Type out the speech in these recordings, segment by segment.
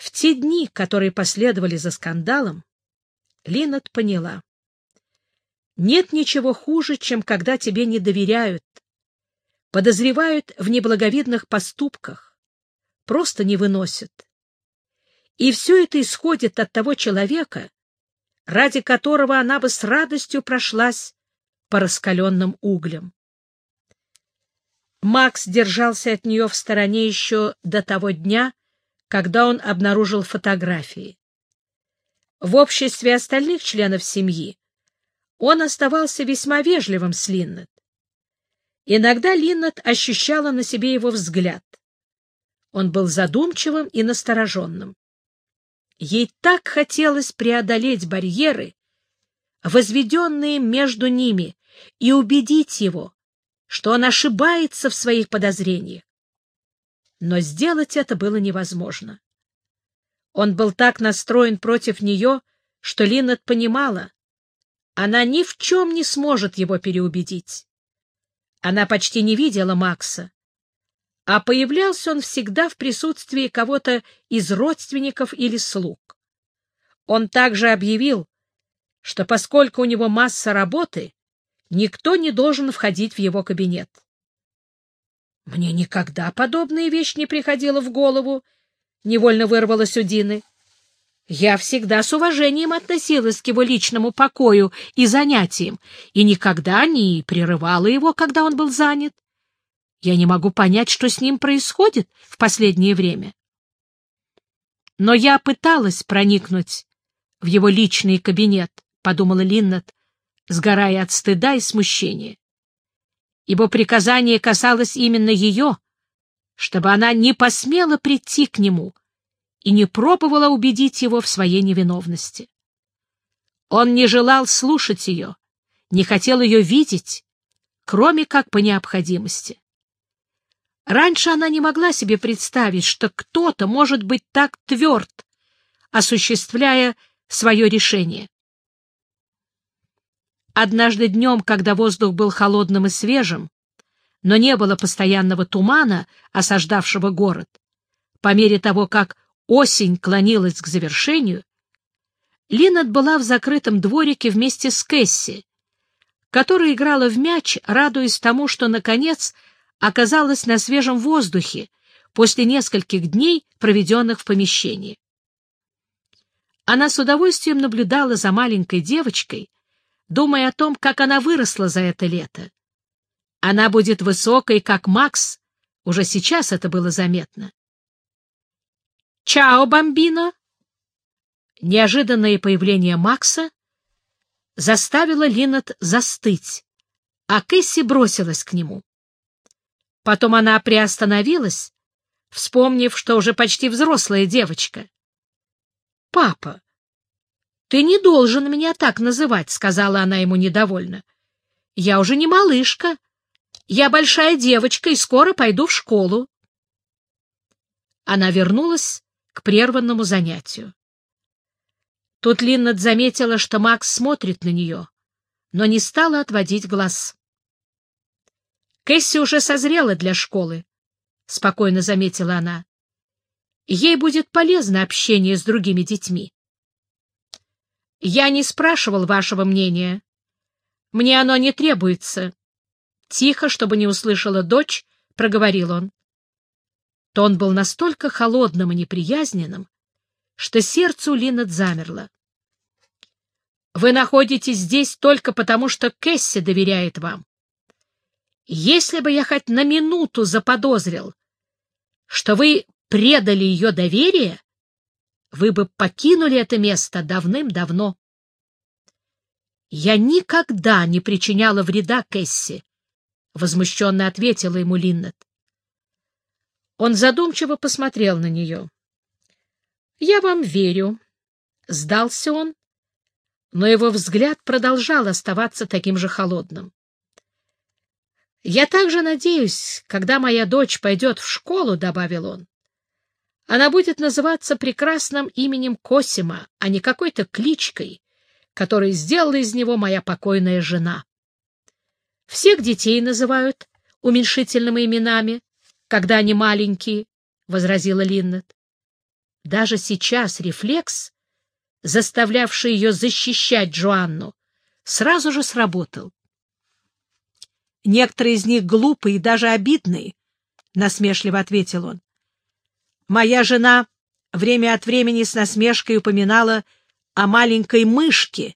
В те дни, которые последовали за скандалом, Линнет поняла. Нет ничего хуже, чем когда тебе не доверяют, подозревают в неблаговидных поступках, просто не выносят. И все это исходит от того человека, ради которого она бы с радостью прошлась по раскаленным углям. Макс держался от нее в стороне еще до того дня, когда он обнаружил фотографии. В обществе остальных членов семьи он оставался весьма вежливым с Линнет. Иногда Линнет ощущала на себе его взгляд. Он был задумчивым и настороженным. Ей так хотелось преодолеть барьеры, возведенные между ними, и убедить его, что он ошибается в своих подозрениях. Но сделать это было невозможно. Он был так настроен против нее, что Линнет понимала, она ни в чем не сможет его переубедить. Она почти не видела Макса, а появлялся он всегда в присутствии кого-то из родственников или слуг. Он также объявил, что поскольку у него масса работы, никто не должен входить в его кабинет. Мне никогда подобная вещь не приходила в голову, — невольно вырвалась у Дины. Я всегда с уважением относилась к его личному покою и занятиям, и никогда не прерывала его, когда он был занят. Я не могу понять, что с ним происходит в последнее время. Но я пыталась проникнуть в его личный кабинет, — подумала Линнет, сгорая от стыда и смущения. Ибо приказание касалось именно ее, чтобы она не посмела прийти к нему и не пробовала убедить его в своей невиновности. Он не желал слушать ее, не хотел ее видеть, кроме как по необходимости. Раньше она не могла себе представить, что кто-то может быть так тверд, осуществляя свое решение. Однажды днем, когда воздух был холодным и свежим, но не было постоянного тумана, осаждавшего город, по мере того, как осень клонилась к завершению, Линнет была в закрытом дворике вместе с Кэсси, которая играла в мяч, радуясь тому, что, наконец, оказалась на свежем воздухе после нескольких дней, проведенных в помещении. Она с удовольствием наблюдала за маленькой девочкой, думая о том, как она выросла за это лето. Она будет высокой, как Макс, уже сейчас это было заметно. «Чао, бомбино!» Неожиданное появление Макса заставило Линнет застыть, а Кэсси бросилась к нему. Потом она приостановилась, вспомнив, что уже почти взрослая девочка. — Папа, ты не должен меня так называть, — сказала она ему недовольно. — Я уже не малышка. Я большая девочка и скоро пойду в школу. Она вернулась к прерванному занятию. Тут Линнет заметила, что Макс смотрит на нее, но не стала отводить глаз. Кэсси уже созрела для школы, — спокойно заметила она. Ей будет полезно общение с другими детьми. Я не спрашивал вашего мнения. Мне оно не требуется. Тихо, чтобы не услышала дочь, проговорил он. Тон был настолько холодным и неприязненным, что сердце у Линнет замерло. Вы находитесь здесь только потому, что Кэсси доверяет вам. Если бы я хоть на минуту заподозрил, что вы предали ее доверие, вы бы покинули это место давным-давно. Я никогда не причиняла вреда Кэсси, — возмущенно ответила ему Линнет. Он задумчиво посмотрел на нее. — Я вам верю. Сдался он, но его взгляд продолжал оставаться таким же холодным. — Я также надеюсь, когда моя дочь пойдет в школу, — добавил он, она будет называться прекрасным именем Косима, а не какой-то кличкой, которую сделала из него моя покойная жена. Всех детей называют уменьшительными именами, когда они маленькие, — возразила Линнет. даже сейчас рефлекс, заставлявший ее защищать Джоанну, сразу же сработал. Некоторые из них глупые и даже обидные, — насмешливо ответил он. Моя жена время от времени с насмешкой упоминала о маленькой мышке,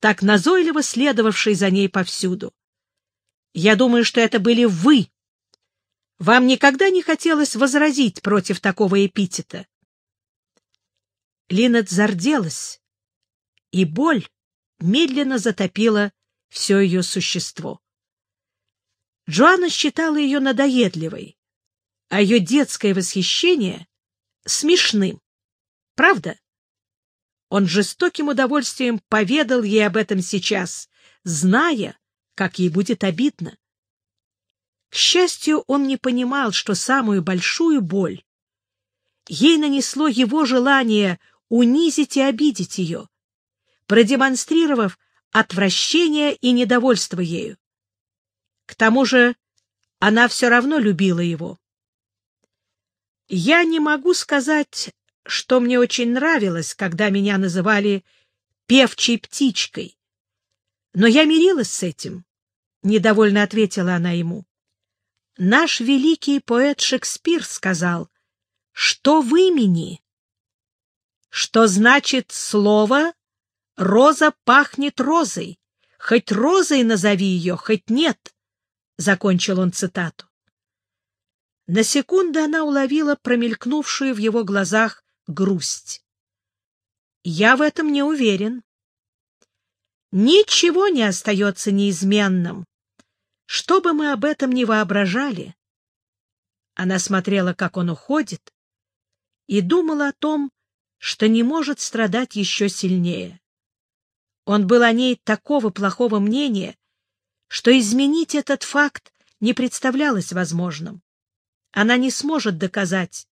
так назойливо следовавшей за ней повсюду. Я думаю, что это были вы. Вам никогда не хотелось возразить против такого эпитета? Линет зарделась, и боль медленно затопила все ее существо. Джоанна считала ее надоедливой, а ее детское восхищение — смешным. Правда? Он жестоким удовольствием поведал ей об этом сейчас, зная, как ей будет обидно. К счастью, он не понимал, что самую большую боль ей нанесло его желание унизить и обидеть ее, продемонстрировав отвращение и недовольство ею. К тому же она все равно любила его. Я не могу сказать, что мне очень нравилось, когда меня называли певчей птичкой, но я мирилась с этим, — недовольно ответила она ему. Наш великий поэт Шекспир сказал, что в имени, что значит слово «роза пахнет розой», хоть розой назови ее, хоть нет. — закончил он цитату. На секунду она уловила промелькнувшую в его глазах грусть. «Я в этом не уверен. Ничего не остается неизменным, что бы мы об этом ни воображали». Она смотрела, как он уходит, и думала о том, что не может страдать еще сильнее. Он был о ней такого плохого мнения, что изменить этот факт не представлялось возможным. Она не сможет доказать,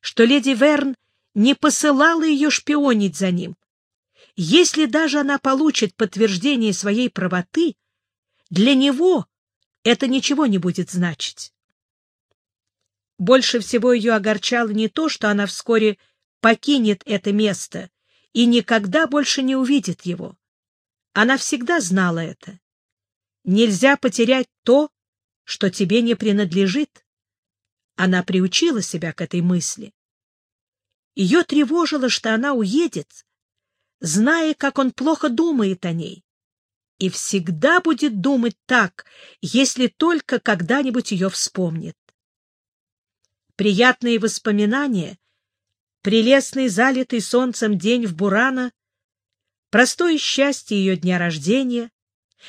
что леди Верн не посылала ее шпионить за ним. Если даже она получит подтверждение своей правоты, для него это ничего не будет значить. Больше всего ее огорчало не то, что она вскоре покинет это место и никогда больше не увидит его. Она всегда знала это. Нельзя потерять то, что тебе не принадлежит. Она приучила себя к этой мысли. Ее тревожило, что она уедет, зная, как он плохо думает о ней, и всегда будет думать так, если только когда-нибудь ее вспомнит. Приятные воспоминания, прелестный залитый солнцем день в Бурана, простое счастье ее дня рождения,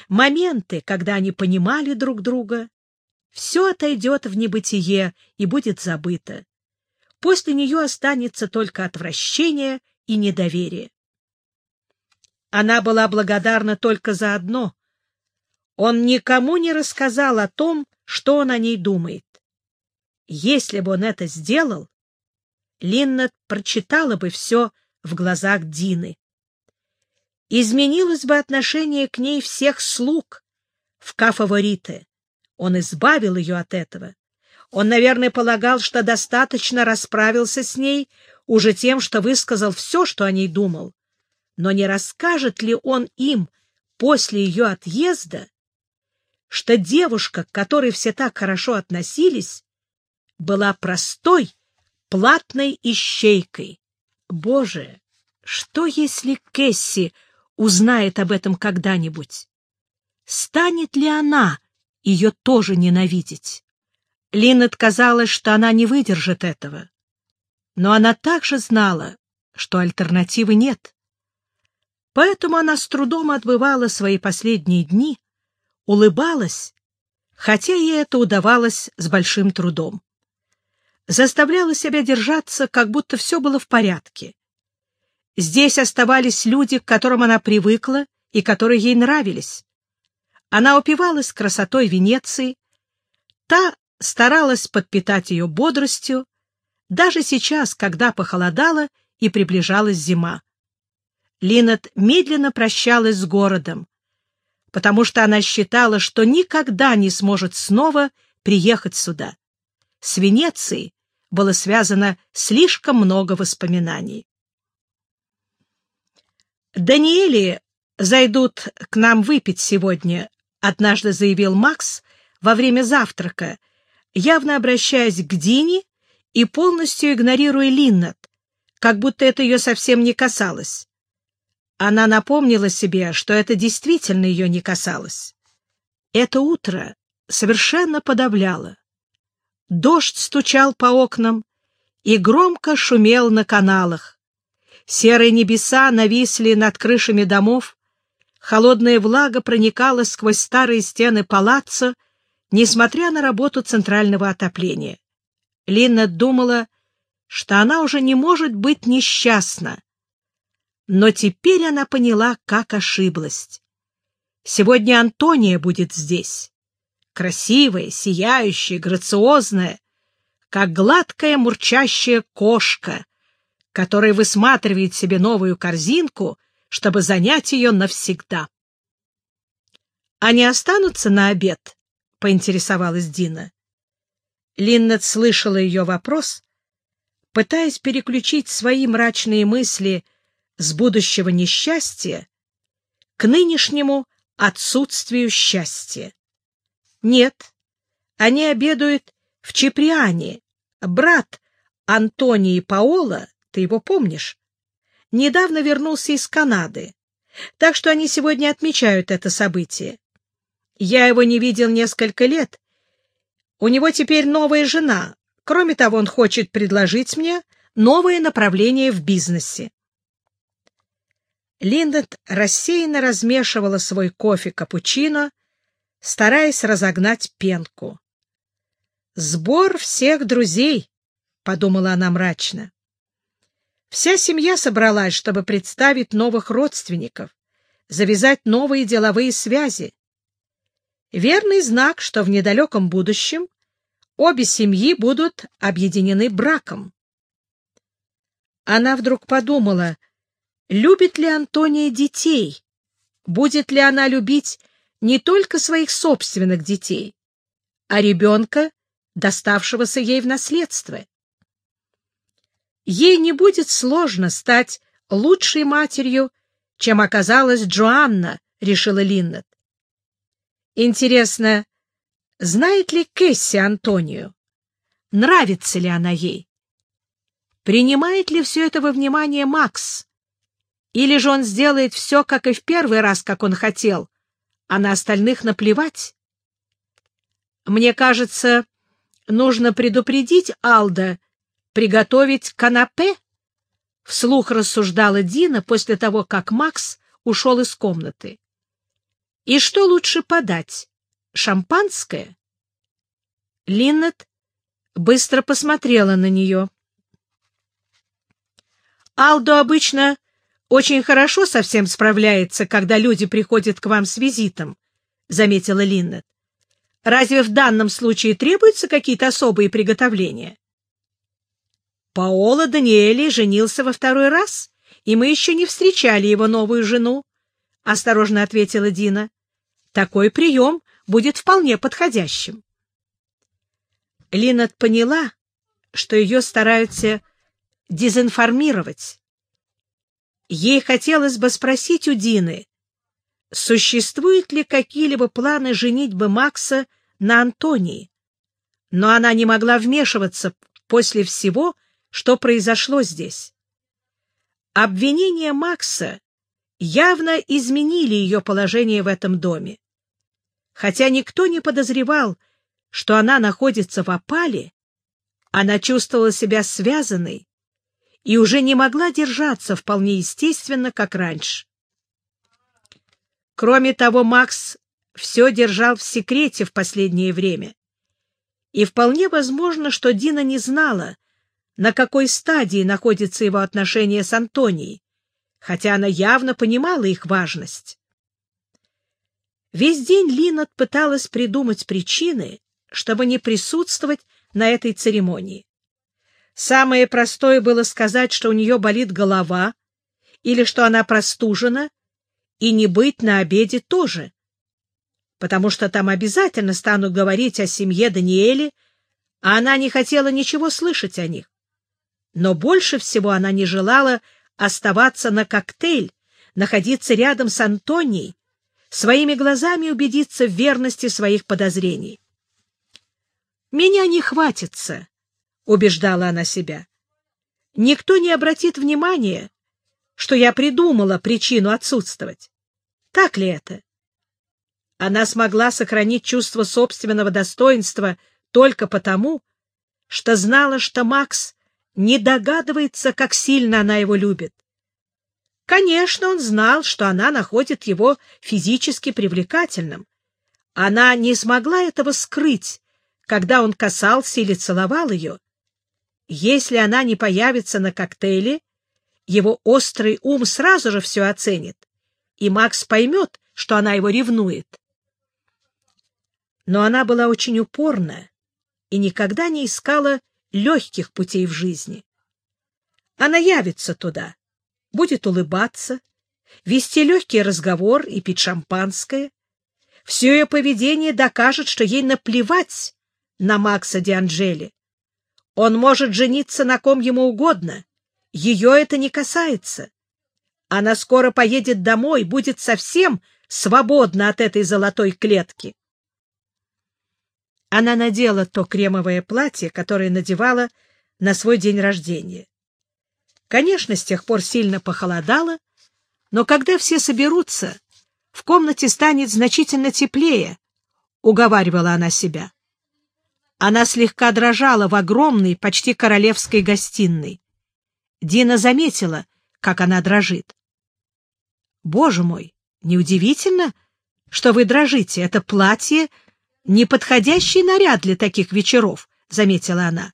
моменты, когда они понимали друг друга, все отойдет в небытие и будет забыто. После нее останется только отвращение и недоверие. Она была благодарна только за одно. Он никому не рассказал о том, что он о ней думает. Если бы он это сделал, Линнет прочитала бы все в глазах Дины изменилось бы отношение к ней всех слуг в Кафаворите. Он избавил ее от этого. Он, наверное, полагал, что достаточно расправился с ней уже тем, что высказал все, что о ней думал. Но не расскажет ли он им после ее отъезда, что девушка, к которой все так хорошо относились, была простой, платной ищейкой? Боже, что если Кэсси узнает об этом когда-нибудь, станет ли она ее тоже ненавидеть? Линнет казалось, что она не выдержит этого. Но она также знала, что альтернативы нет. Поэтому она с трудом отбывала свои последние дни, улыбалась, хотя ей это удавалось с большим трудом. Заставляла себя держаться, как будто все было в порядке. Здесь оставались люди, к которым она привыкла и которые ей нравились. Она упивалась красотой Венеции, та старалась подпитать ее бодростью, даже сейчас, когда похолодало и приближалась зима. Линет медленно прощалась с городом, потому что она считала, что никогда не сможет снова приехать сюда. С Венецией было связано слишком много воспоминаний. «Даниэли зайдут к нам выпить сегодня», — однажды заявил Макс во время завтрака, явно обращаясь к Дине и полностью игнорируя Линнет, как будто это ее совсем не касалось. Она напомнила себе, что это действительно ее не касалось. Это утро совершенно подавляло. Дождь стучал по окнам и громко шумел на каналах. Серые небеса нависли над крышами домов, холодная влага проникала сквозь старые стены палаца, несмотря на работу центрального отопления. Линна думала, что она уже не может быть несчастна. Но теперь она поняла, как ошиблась. Сегодня Антония будет здесь. Красивая, сияющая, грациозная, как гладкая мурчащая кошка, которая высматривает себе новую корзинку, чтобы занять ее навсегда. «Они останутся на обед?» — поинтересовалась Дина. Линнет слышала ее вопрос, пытаясь переключить свои мрачные мысли с будущего несчастья к нынешнему отсутствию счастья. Нет, они обедают в Чеприане. Брат Антонии Паола, ты его помнишь, недавно вернулся из Канады, так что они сегодня отмечают это событие. Я его не видел несколько лет. У него теперь новая жена, Кроме того, он хочет предложить мне новое направление в бизнесе. Линдет рассеянно размешивала свой кофе-капучино, стараясь разогнать пенку. «Сбор всех друзей», — подумала она мрачно. Вся семья собралась, чтобы представить новых родственников, завязать новые деловые связи. Верный знак, что в недалеком будущем обе семьи будут объединены браком. Она вдруг подумала, любит ли Антония детей, будет ли она любить не только своих собственных детей, а ребенка, доставшегося ей в наследство. Ей не будет сложно стать лучшей матерью, чем оказалась Джоанна, решила Линнет. Интересно, Знает ли Кэсси Антонию? Нравится ли она ей? Принимает ли все это во внимание Макс? Или же он сделает все, как и в первый раз, как он хотел, а на остальных наплевать? Мне кажется, нужно предупредить Алда приготовить канапе, вслух рассуждала Дина после того, как Макс ушел из комнаты. И что лучше подать? шампанское? Линнет быстро посмотрела на нее. Алдо обычно очень хорошо со всем справляется, когда люди приходят к вам с визитом, — заметила Линнет. Разве в данном случае требуются какие-то особые приготовления? Паоло Даниэли женился во второй раз, и мы еще не встречали его новую жену, — осторожно ответила Дина. Такой прием будет вполне подходящим. Линнет поняла, что ее стараются дезинформировать. Ей хотелось бы спросить у Дины, существуют ли какие-либо планы женитьбы Макса на Антонии, но она не могла вмешиваться после всего, что произошло здесь. Обвинения Макса явно изменили ее положение в этом доме. Хотя никто не подозревал, что она находится в опале, она чувствовала себя связанной и уже не могла держаться вполне естественно, как раньше. Кроме того, Макс все держал в секрете в последнее время. И вполне возможно, что Дина не знала, на какой стадии находится его отношение с Антонией, хотя она явно понимала их важность. Весь день Линнет пыталась придумать причины, чтобы не присутствовать на этой церемонии. Самое простое было сказать, что у нее болит голова, или что она простужена, и не быть на обеде тоже, потому что там обязательно станут говорить о семье Даниэли, а она не хотела ничего слышать о них. Но больше всего она не желала оставаться на коктейль, находиться рядом с Антонией, своими глазами убедиться в верности своих подозрений. «Меня не хватится», — убеждала она себя. «Никто не обратит внимания, что я придумала причину отсутствовать. Так ли это?» Она смогла сохранить чувство собственного достоинства только потому, что знала, что Макс не догадывается, как сильно она его любит. Конечно, он знал, что она находит его физически привлекательным. Она не смогла этого скрыть, когда он касался или целовал ее. Если она не появится на коктейле, его острый ум сразу же все оценит, и Макс поймет, что она его ревнует. Но она была очень упорна и никогда не искала легких путей в жизни. Она явится туда, будет улыбаться, вести легкий разговор и пить шампанское. Все ее поведение докажет, что ей наплевать на Макса Дианджели. Он может жениться на ком ему угодно. Ее это не касается. Она скоро поедет домой, будет совсем свободна от этой золотой клетки. Она надела то кремовое платье, которое надевала на свой день рождения. Конечно, с тех пор сильно похолодало, но когда все соберутся, в комнате станет значительно теплее, — уговаривала она себя. Она слегка дрожала в огромной, почти королевской гостиной. Дина заметила, как она дрожит. — Боже мой, неудивительно, что вы дрожите. Это платье — неподходящий наряд для таких вечеров, — заметила она.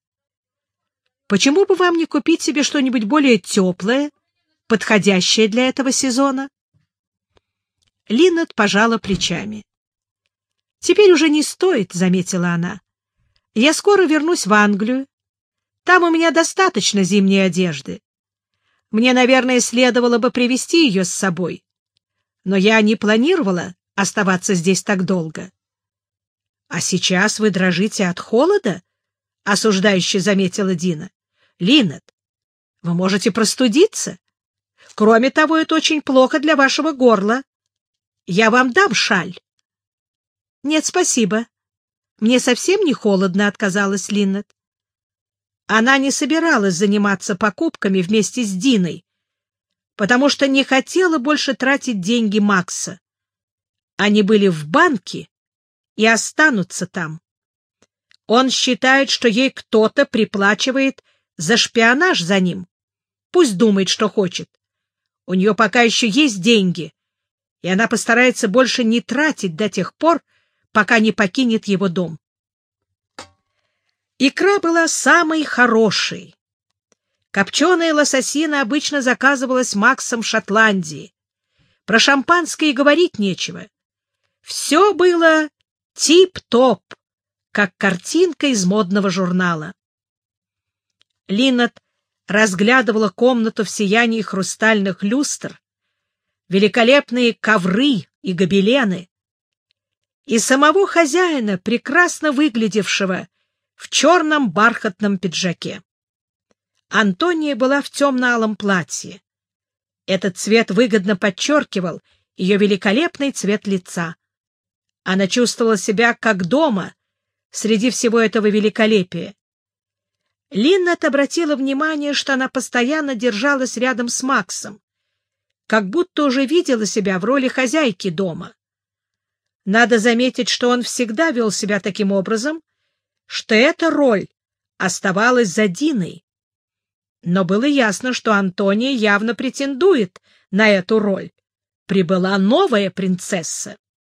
Почему бы вам не купить себе что-нибудь более теплое, подходящее для этого сезона? Линнет пожала плечами. «Теперь уже не стоит», — заметила она. «Я скоро вернусь в Англию. Там у меня достаточно зимней одежды. Мне, наверное, следовало бы привезти ее с собой. Но я не планировала оставаться здесь так долго». «А сейчас вы дрожите от холода?» — осуждающе заметила Дина. — Линнет, вы можете простудиться. Кроме того, это очень плохо для вашего горла. Я вам дам шаль. — Нет, спасибо. Мне совсем не холодно, — отказалась Линнет. Она не собиралась заниматься покупками вместе с Диной, потому что не хотела больше тратить деньги Макса. Они были в банке и останутся там. Он считает, что ей кто-то приплачивает за шпионаж за ним. Пусть думает, что хочет. У нее пока еще есть деньги, и она постарается больше не тратить до тех пор, пока не покинет его дом. Икра была самой хорошей. Копченая лососина обычно заказывалась Максом в Шотландии. Про шампанское и говорить нечего. Все было тип-топ как картинка из модного журнала. Линнет разглядывала комнату в сиянии хрустальных люстр, великолепные ковры и гобелены, и самого хозяина, прекрасно выглядевшего в черном бархатном пиджаке. Антония была в темно-алом платье. Этот цвет выгодно подчеркивал ее великолепный цвет лица. Она чувствовала себя как дома среди всего этого великолепия. Линнет обратила внимание, что она постоянно держалась рядом с Максом, как будто уже видела себя в роли хозяйки дома. Надо заметить, что он всегда вел себя таким образом, что эта роль оставалась за Диной. Но было ясно, что Антония явно претендует на эту роль. Прибыла новая принцесса.